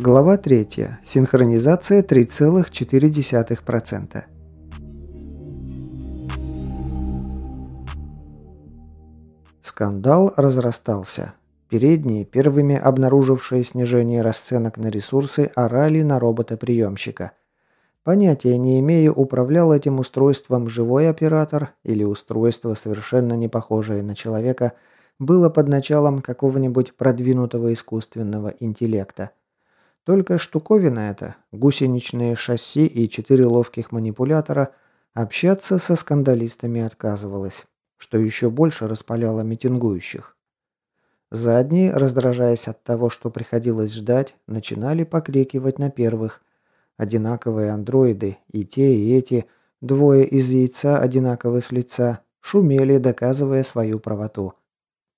Глава 3. Синхронизация 3,4%. Скандал разрастался. Передние, первыми обнаружившие снижение расценок на ресурсы, орали на робота-приемщика. Понятия не имею, управлял этим устройством живой оператор или устройство, совершенно не похожее на человека, было под началом какого-нибудь продвинутого искусственного интеллекта. Только штуковина эта, гусеничные шасси и четыре ловких манипулятора, общаться со скандалистами отказывалась, что еще больше распаляло митингующих. Задние, раздражаясь от того, что приходилось ждать, начинали покрикивать на первых. Одинаковые андроиды, и те, и эти, двое из яйца одинаковые с лица, шумели, доказывая свою правоту.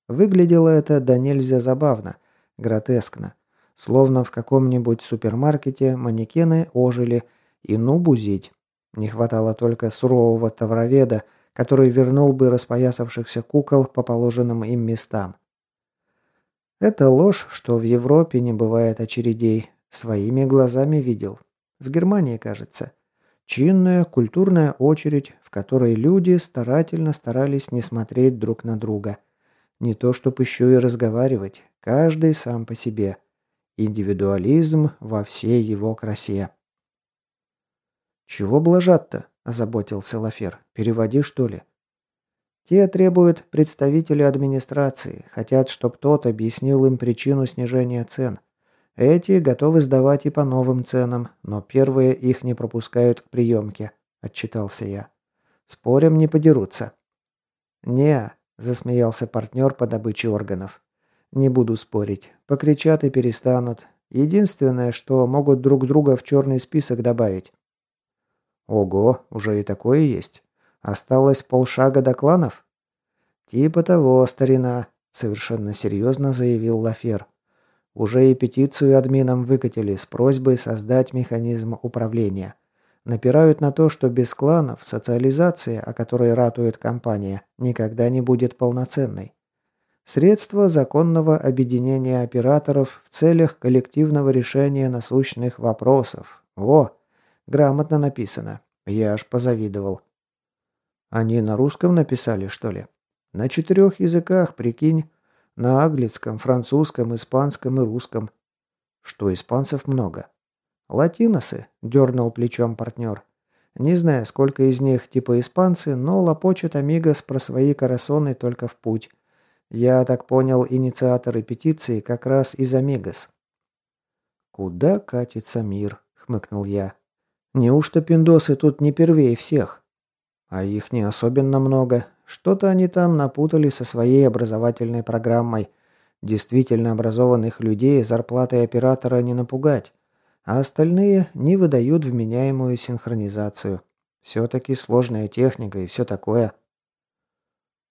Выглядело это до нельзя забавно, гротескно. Словно в каком-нибудь супермаркете манекены ожили и ну бузить. Не хватало только сурового товароведа, который вернул бы распоясавшихся кукол по положенным им местам. Это ложь, что в Европе не бывает очередей. Своими глазами видел. В Германии, кажется. Чинная, культурная очередь, в которой люди старательно старались не смотреть друг на друга. Не то, чтобы еще и разговаривать. Каждый сам по себе. Индивидуализм во всей его красе. «Чего блажат-то?» – озаботился Лафер. «Переводи, что ли?» Те требуют представителей администрации, хотят, чтобы тот объяснил им причину снижения цен. Эти готовы сдавать и по новым ценам, но первые их не пропускают к приемке, отчитался я. Спорим, не подерутся. Не, засмеялся партнер по добыче органов. Не буду спорить. Покричат и перестанут. Единственное, что могут друг друга в черный список добавить. Ого, уже и такое есть. Осталось полшага до кланов? Типа того, старина, совершенно серьезно заявил Лафер. Уже и петицию админам выкатили с просьбой создать механизм управления. Напирают на то, что без кланов социализация, о которой ратует компания, никогда не будет полноценной. Средство законного объединения операторов в целях коллективного решения насущных вопросов. Во, грамотно написано. Я аж позавидовал. Они на русском написали, что ли? На четырех языках, прикинь. На английском, французском, испанском и русском. Что испанцев много. Латиносы, дернул плечом партнер. Не знаю, сколько из них типа испанцы, но лопочет Амигос про свои карасоны только в путь. Я так понял, инициаторы петиции как раз из Амигос. «Куда катится мир?» — хмыкнул я. «Неужто пиндосы тут не первее всех?» «А их не особенно много. Что-то они там напутали со своей образовательной программой. Действительно образованных людей зарплатой оператора не напугать, а остальные не выдают вменяемую синхронизацию. Все-таки сложная техника и все такое».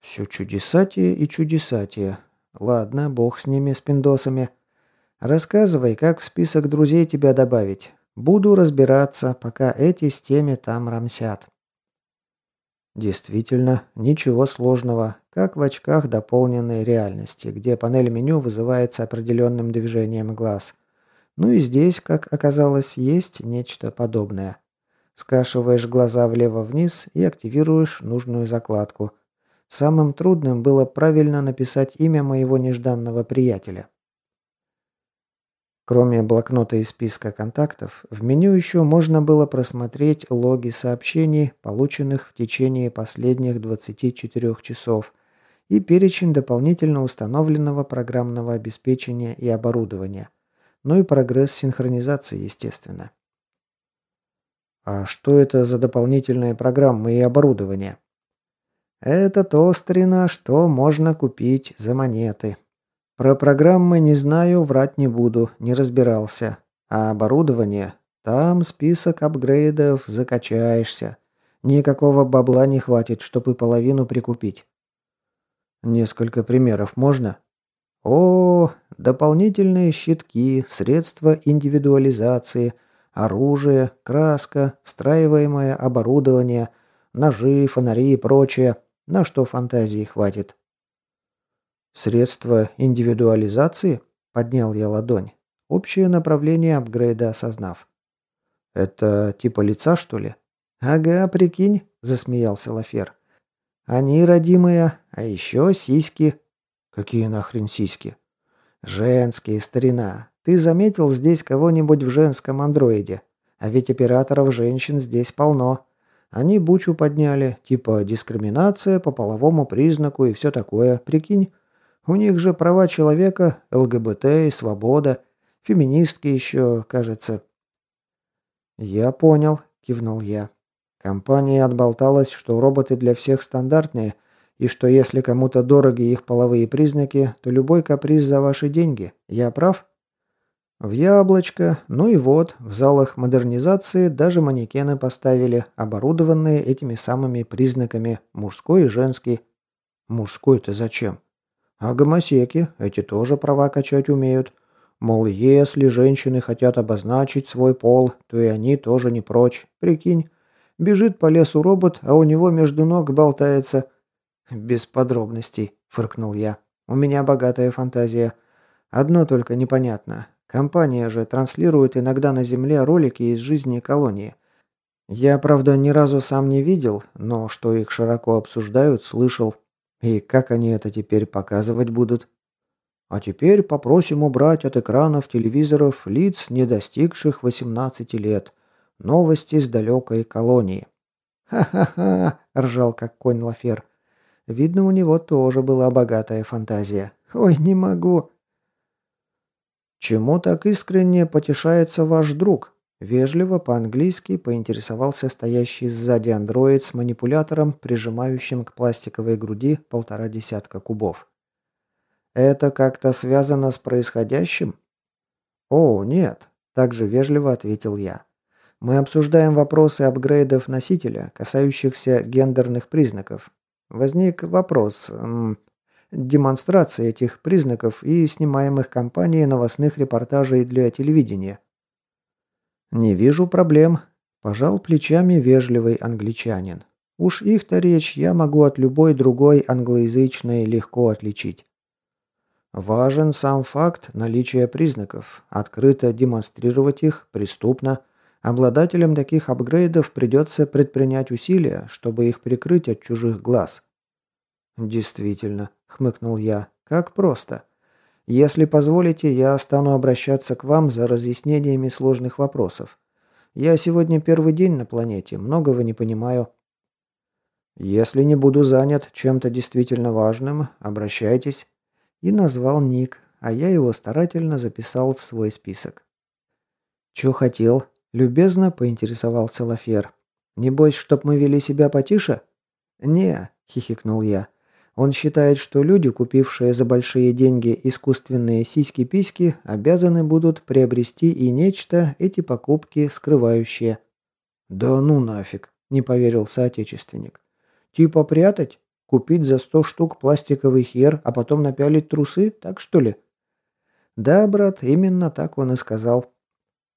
Все чудесатие и чудесатие. Ладно, бог с ними, с пиндосами. Рассказывай, как в список друзей тебя добавить. Буду разбираться, пока эти с теми там рамсят. Действительно, ничего сложного, как в очках дополненной реальности, где панель меню вызывается определенным движением глаз. Ну и здесь, как оказалось, есть нечто подобное. Скашиваешь глаза влево-вниз и активируешь нужную закладку – Самым трудным было правильно написать имя моего нежданного приятеля. Кроме блокнота и списка контактов, в меню еще можно было просмотреть логи сообщений, полученных в течение последних 24 часов, и перечень дополнительно установленного программного обеспечения и оборудования, ну и прогресс синхронизации, естественно. А что это за дополнительные программы и оборудование? Это то, старина, что можно купить за монеты. Про программы не знаю, врать не буду, не разбирался. А оборудование? Там список апгрейдов, закачаешься. Никакого бабла не хватит, чтобы половину прикупить. Несколько примеров можно? О, дополнительные щитки, средства индивидуализации, оружие, краска, встраиваемое оборудование, ножи, фонари и прочее – на что фантазии хватит. Средства индивидуализации? Поднял я ладонь. общее направление апгрейда осознав. «Это типа лица, что ли?» «Ага, прикинь», – засмеялся Лафер. «Они родимые, а еще сиськи». «Какие нахрен сиськи?» «Женские, старина. Ты заметил здесь кого-нибудь в женском андроиде? А ведь операторов женщин здесь полно. Они бучу подняли, типа дискриминация по половому признаку и все такое, прикинь. У них же права человека, ЛГБТ и свобода. Феминистки еще, кажется». «Я понял», – кивнул я. Компания отболталась, что роботы для всех стандартные, и что если кому-то дороги их половые признаки, то любой каприз за ваши деньги. Я прав? В яблочко, ну и вот, в залах модернизации даже манекены поставили, оборудованные этими самыми признаками мужской и женский. Мужской-то зачем? А гомосеки, эти тоже права качать умеют. Мол, если женщины хотят обозначить свой пол, то и они тоже не прочь. Прикинь, Бежит по лесу робот, а у него между ног болтается. Без подробностей, фыркнул я. У меня богатая фантазия. Одно только непонятно. Компания же транслирует иногда на Земле ролики из жизни колонии. Я, правда, ни разу сам не видел, но что их широко обсуждают, слышал. И как они это теперь показывать будут? А теперь попросим убрать от экранов телевизоров лиц, не достигших 18 лет. Новости с далекой колонии. «Ха-ха-ха!» – ржал как конь Лафер. Видно, у него тоже была богатая фантазия. «Ой, не могу!» «Чему так искренне потешается ваш друг?» Вежливо по-английски поинтересовался стоящий сзади андроид с манипулятором, прижимающим к пластиковой груди полтора десятка кубов. «Это как-то связано с происходящим?» «О, нет», – также вежливо ответил я. Мы обсуждаем вопросы апгрейдов носителя, касающихся гендерных признаков. Возник вопрос демонстрации этих признаков и снимаемых компанией новостных репортажей для телевидения. «Не вижу проблем», – пожал плечами вежливый англичанин. «Уж их-то речь я могу от любой другой англоязычной легко отличить». Важен сам факт наличия признаков. Открыто демонстрировать их преступно, Обладателям таких апгрейдов придется предпринять усилия, чтобы их прикрыть от чужих глаз. «Действительно», — хмыкнул я, — «как просто. Если позволите, я стану обращаться к вам за разъяснениями сложных вопросов. Я сегодня первый день на планете, многого не понимаю». «Если не буду занят чем-то действительно важным, обращайтесь». И назвал ник, а я его старательно записал в свой список. «Чё хотел?» Любезно поинтересовался Лафер. «Небось, чтоб мы вели себя потише?» «Не», – хихикнул я. «Он считает, что люди, купившие за большие деньги искусственные сиськи-письки, обязаны будут приобрести и нечто, эти покупки скрывающее». «Да ну нафиг», – не поверил соотечественник. «Типа прятать? Купить за сто штук пластиковый хер, а потом напялить трусы? Так что ли?» «Да, брат, именно так он и сказал».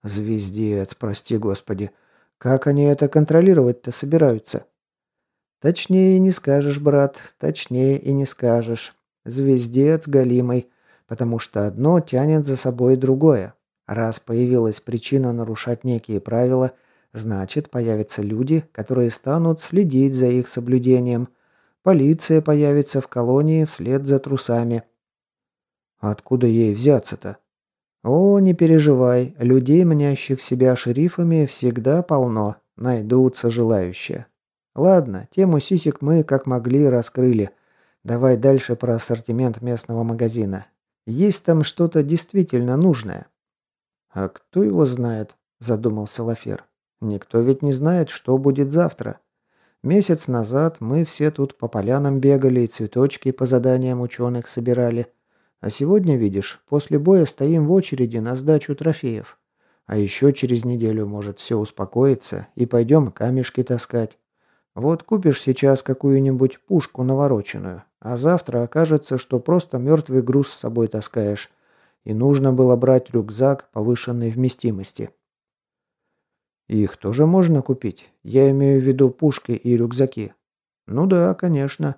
Звездец, прости господи. Как они это контролировать-то собираются? Точнее не скажешь, брат, точнее и не скажешь. Звездец галимый, потому что одно тянет за собой другое. Раз появилась причина нарушать некие правила, значит, появятся люди, которые станут следить за их соблюдением. Полиция появится в колонии вслед за трусами. Откуда ей взяться-то? «О, не переживай, людей, мнящих себя шерифами, всегда полно, найдутся желающие. Ладно, тему сисек мы, как могли, раскрыли. Давай дальше про ассортимент местного магазина. Есть там что-то действительно нужное». «А кто его знает?» – задумался Лафер. «Никто ведь не знает, что будет завтра. Месяц назад мы все тут по полянам бегали и цветочки по заданиям ученых собирали». А сегодня, видишь, после боя стоим в очереди на сдачу трофеев. А еще через неделю может все успокоиться и пойдем камешки таскать. Вот купишь сейчас какую-нибудь пушку навороченную, а завтра окажется, что просто мертвый груз с собой таскаешь. И нужно было брать рюкзак повышенной вместимости. Их тоже можно купить? Я имею в виду пушки и рюкзаки. Ну да, конечно.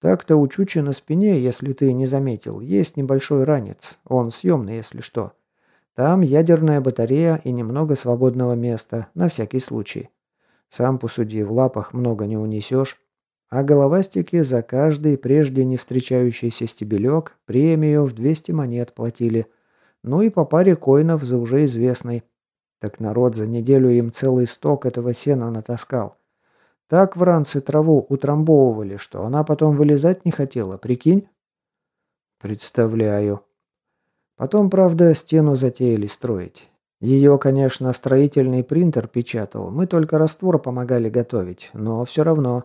Так-то у Чучи на спине, если ты не заметил, есть небольшой ранец. Он съемный, если что. Там ядерная батарея и немного свободного места, на всякий случай. Сам посуди, в лапах много не унесешь. А головастики за каждый прежде не встречающийся стебелек премию в 200 монет платили. Ну и по паре коинов за уже известный. Так народ за неделю им целый сток этого сена натаскал. Так в ранце траву утрамбовывали, что она потом вылезать не хотела, прикинь? Представляю. Потом, правда, стену затеяли строить. Ее, конечно, строительный принтер печатал, мы только раствор помогали готовить, но все равно.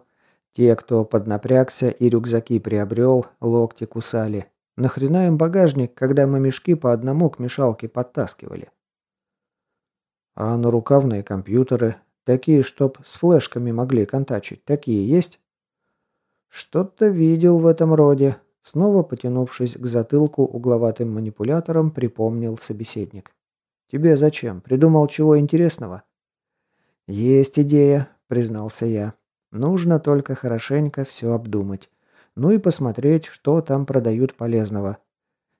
Те, кто поднапрягся и рюкзаки приобрел, локти кусали. Нахрена им багажник, когда мы мешки по одному к мешалке подтаскивали? А нарукавные компьютеры, такие, чтоб с флешками могли контачить, такие есть? Что-то видел в этом роде. Снова потянувшись к затылку угловатым манипулятором, припомнил собеседник. «Тебе зачем? Придумал чего интересного?» «Есть идея», — признался я. «Нужно только хорошенько все обдумать. Ну и посмотреть, что там продают полезного.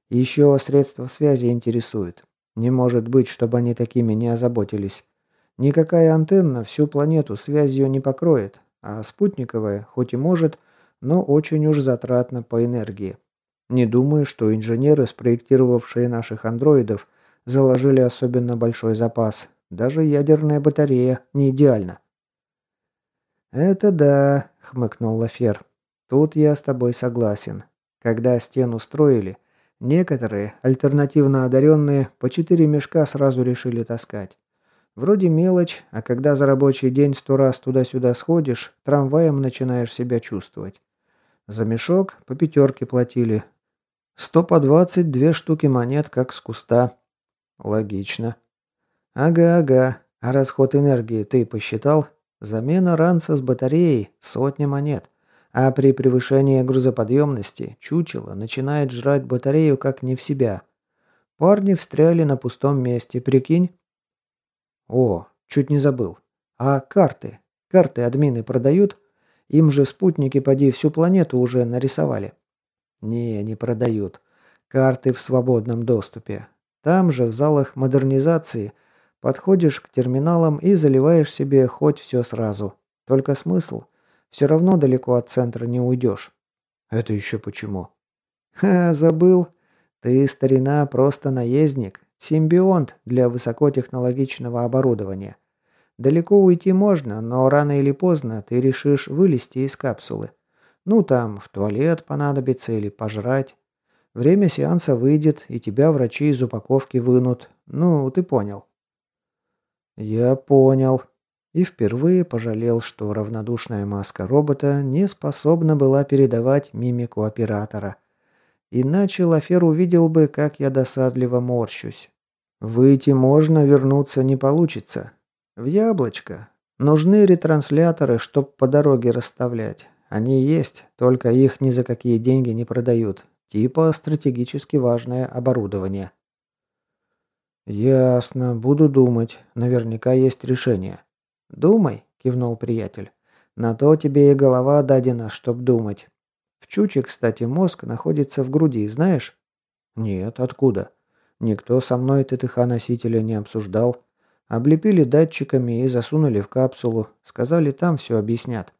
Еще средства связи интересуют. Не может быть, чтобы они такими не озаботились. Никакая антенна всю планету связью не покроет, а спутниковая, хоть и может, но очень уж затратно по энергии. Не думаю, что инженеры, спроектировавшие наших андроидов, заложили особенно большой запас. Даже ядерная батарея не идеальна. «Это да», — хмыкнул Лафер. «Тут я с тобой согласен. Когда стену строили, некоторые, альтернативно одаренные, по четыре мешка сразу решили таскать. Вроде мелочь, а когда за рабочий день сто раз туда-сюда сходишь, трамваем начинаешь себя чувствовать. За мешок по пятерке платили. Сто по двадцать, две штуки монет, как с куста. Логично. Ага, ага. А расход энергии ты посчитал? Замена ранца с батареей – сотня монет. А при превышении грузоподъемности чучело начинает жрать батарею как не в себя. Парни встряли на пустом месте, прикинь? О, чуть не забыл. А карты? Карты админы продают? Им же спутники, поди, всю планету уже нарисовали. Не, не продают. Карты в свободном доступе. Там же, в залах модернизации, подходишь к терминалам и заливаешь себе хоть все сразу. Только смысл? Все равно далеко от центра не уйдешь. Это еще почему? Ха, забыл. Ты, старина, просто наездник. Симбионт для высокотехнологичного оборудования. Далеко уйти можно, но рано или поздно ты решишь вылезти из капсулы. Ну там, в туалет понадобится или пожрать. Время сеанса выйдет, и тебя врачи из упаковки вынут. Ну, ты понял. Я понял. И впервые пожалел, что равнодушная маска робота не способна была передавать мимику оператора. Иначе Лафер увидел бы, как я досадливо морщусь. Выйти можно, вернуться не получится. В яблочко. Нужны ретрансляторы, чтоб по дороге расставлять. Они есть, только их ни за какие деньги не продают. Типа стратегически важное оборудование. Ясно, буду думать. Наверняка есть решение. Думай, кивнул приятель. На то тебе и голова дадена, чтоб думать. В чуче, кстати, мозг находится в груди, знаешь? Нет, откуда? Никто со мной ТТХ-носителя не обсуждал. Облепили датчиками и засунули в капсулу. Сказали, там все объяснят.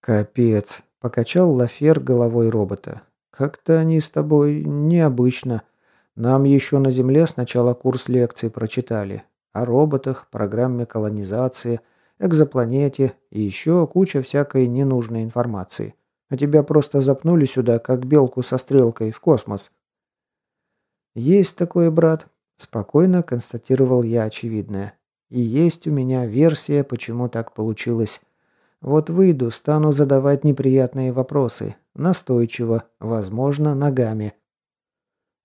«Капец!» – покачал Лафер головой робота. «Как-то они с тобой необычно. Нам еще на Земле сначала курс лекций прочитали. О роботах, программе колонизации, экзопланете и еще куча всякой ненужной информации. А тебя просто запнули сюда, как белку со стрелкой, в космос». «Есть такой брат», Спокойно констатировал я очевидное. И есть у меня версия, почему так получилось. Вот выйду, стану задавать неприятные вопросы. Настойчиво, возможно, ногами.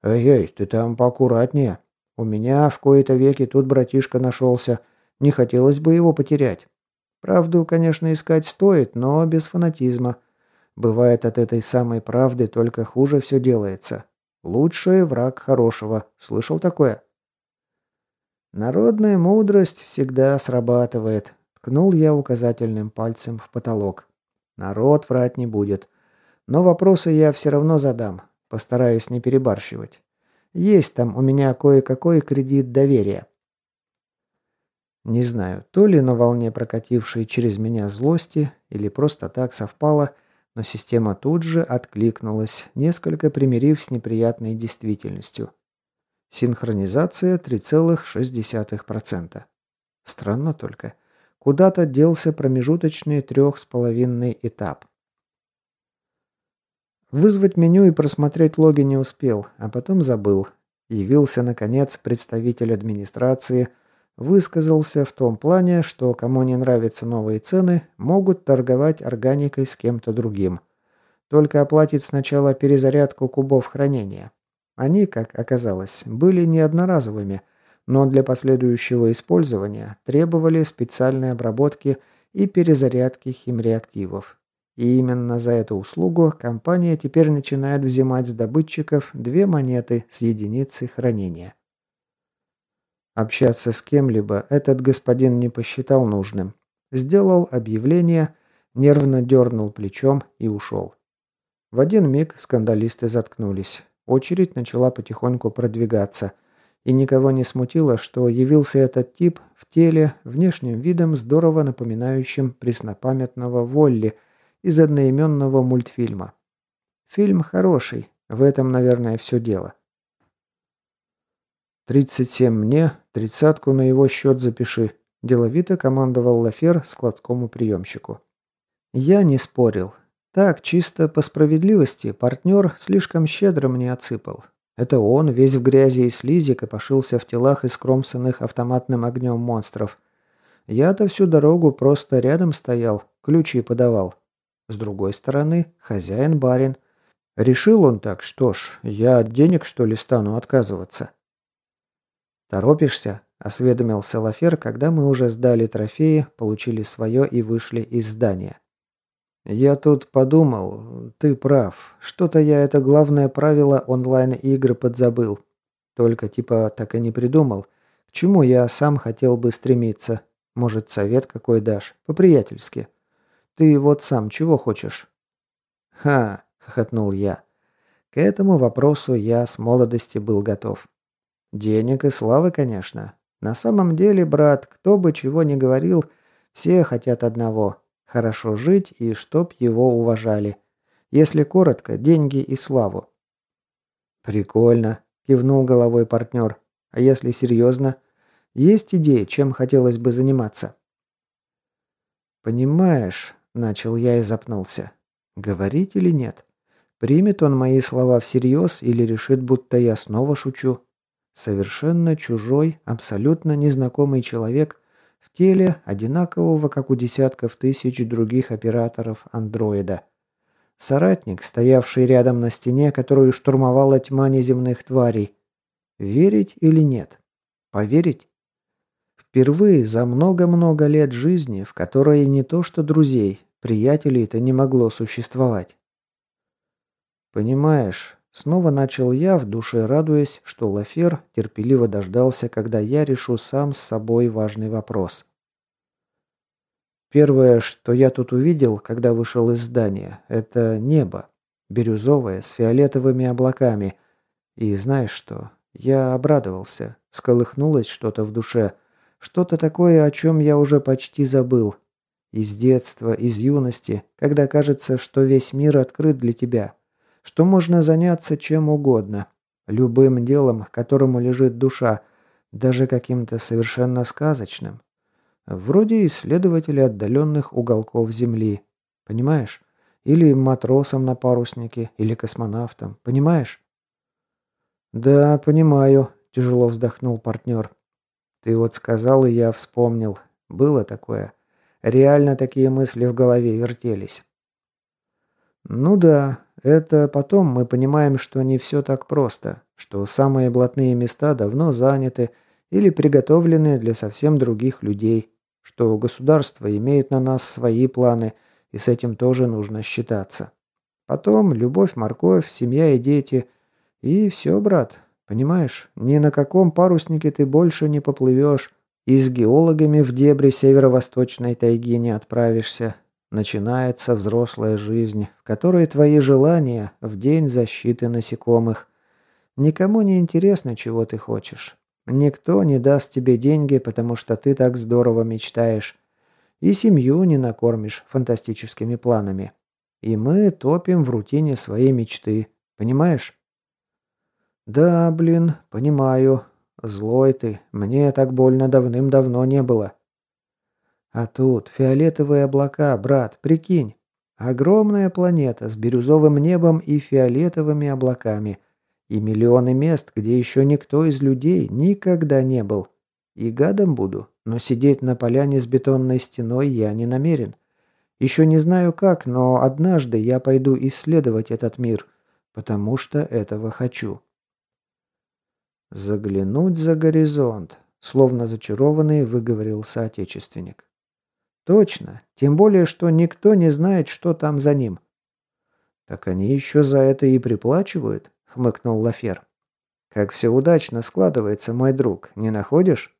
«Эй-эй, ты там поаккуратнее. У меня в кои-то веки тут братишка нашелся. Не хотелось бы его потерять. Правду, конечно, искать стоит, но без фанатизма. Бывает от этой самой правды только хуже все делается. Лучший враг хорошего. Слышал такое? Народная мудрость всегда срабатывает. Ткнул я указательным пальцем в потолок. Народ врать не будет. Но вопросы я все равно задам. Постараюсь не перебарщивать. Есть там у меня кое-какой кредит доверия. Не знаю, то ли на волне прокатившей через меня злости, или просто так совпало, но система тут же откликнулась, несколько примирив с неприятной действительностью. Синхронизация 3,6%. Странно только. Куда-то делся промежуточный трех с половиной этап. Вызвать меню и просмотреть логи не успел, а потом забыл. Явился, наконец, представитель администрации – высказался в том плане, что кому не нравятся новые цены, могут торговать органикой с кем-то другим. Только оплатить сначала перезарядку кубов хранения. Они, как оказалось, были не одноразовыми, но для последующего использования требовали специальной обработки и перезарядки химреактивов. И именно за эту услугу компания теперь начинает взимать с добытчиков две монеты с единицей хранения. Общаться с кем-либо этот господин не посчитал нужным. Сделал объявление, нервно дернул плечом и ушел. В один миг скандалисты заткнулись. Очередь начала потихоньку продвигаться. И никого не смутило, что явился этот тип в теле, внешним видом здорово напоминающим преснопамятного Волли из одноименного мультфильма. Фильм хороший, в этом, наверное, все дело. «Тридцать семь мне, тридцатку на его счет запиши», – деловито командовал Лафер складскому приемщику. Я не спорил. Так, чисто по справедливости, партнер слишком щедро мне отсыпал. Это он, весь в грязи и слизи, копошился в телах искромсанных автоматным огнем монстров. Я-то всю дорогу просто рядом стоял, ключи подавал. С другой стороны, хозяин-барин. Решил он так, что ж, я от денег, что ли, стану отказываться? «Торопишься?» – осведомился Лафер, когда мы уже сдали трофеи, получили свое и вышли из здания. «Я тут подумал, ты прав. Что-то я это главное правило онлайн-игр подзабыл. Только типа так и не придумал. К чему я сам хотел бы стремиться? Может, совет какой дашь? По-приятельски. Ты вот сам чего хочешь?» «Ха!» – хохотнул я. К этому вопросу я с молодости был готов. Денег и славы, конечно. На самом деле, брат, кто бы чего ни говорил, все хотят одного – хорошо жить и чтоб его уважали. Если коротко, деньги и славу. «Прикольно», – кивнул головой партнер. «А если серьезно? Есть идеи, чем хотелось бы заниматься?» «Понимаешь», – начал я и запнулся. «Говорить или нет? Примет он мои слова всерьез или решит, будто я снова шучу?» Совершенно чужой, абсолютно незнакомый человек теле, одинакового, как у десятков тысяч других операторов андроида. Соратник, стоявший рядом на стене, которую штурмовала тьма неземных тварей. Верить или нет? Поверить? Впервые за много-много лет жизни, в которой не то что друзей, приятелей-то не могло существовать. Понимаешь, Снова начал я, в душе радуясь, что Лафер терпеливо дождался, когда я решу сам с собой важный вопрос. Первое, что я тут увидел, когда вышел из здания, это небо. Бирюзовое, с фиолетовыми облаками. И знаешь что? Я обрадовался. Сколыхнулось что-то в душе. Что-то такое, о чем я уже почти забыл. Из детства, из юности, когда кажется, что весь мир открыт для тебя что можно заняться чем угодно, любым делом, которому лежит душа, даже каким-то совершенно сказочным. Вроде исследователя отдаленных уголков Земли. Понимаешь? Или матросом на паруснике, или космонавтом. Понимаешь? «Да, понимаю», – тяжело вздохнул партнер. «Ты вот сказал, и я вспомнил. Было такое. Реально такие мысли в голове вертелись». «Ну да, это потом мы понимаем, что не все так просто, что самые блатные места давно заняты или приготовлены для совсем других людей, что государство имеет на нас свои планы, и с этим тоже нужно считаться. Потом любовь, морковь, семья и дети. И все, брат, понимаешь, ни на каком паруснике ты больше не поплывешь, и с геологами в дебри северо-восточной тайги не отправишься, Начинается взрослая жизнь, в которой твои желания в день защиты насекомых. Никому не интересно, чего ты хочешь. Никто не даст тебе деньги, потому что ты так здорово мечтаешь. И семью не накормишь фантастическими планами. И мы топим в рутине своей мечты. Понимаешь? Да, блин, понимаю. Злой ты. Мне так больно давным-давно не было. А тут фиолетовые облака, брат, прикинь. Огромная планета с бирюзовым небом и фиолетовыми облаками. И миллионы мест, где еще никто из людей никогда не был. И гадом буду, но сидеть на поляне с бетонной стеной я не намерен. Еще не знаю как, но однажды я пойду исследовать этот мир, потому что этого хочу. Заглянуть за горизонт, словно зачарованный, выговорил соотечественник. Точно. Тем более, что никто не знает, что там за ним. Так они еще за это и приплачивают, хмыкнул Лафер. Как все удачно складывается, мой друг, не находишь?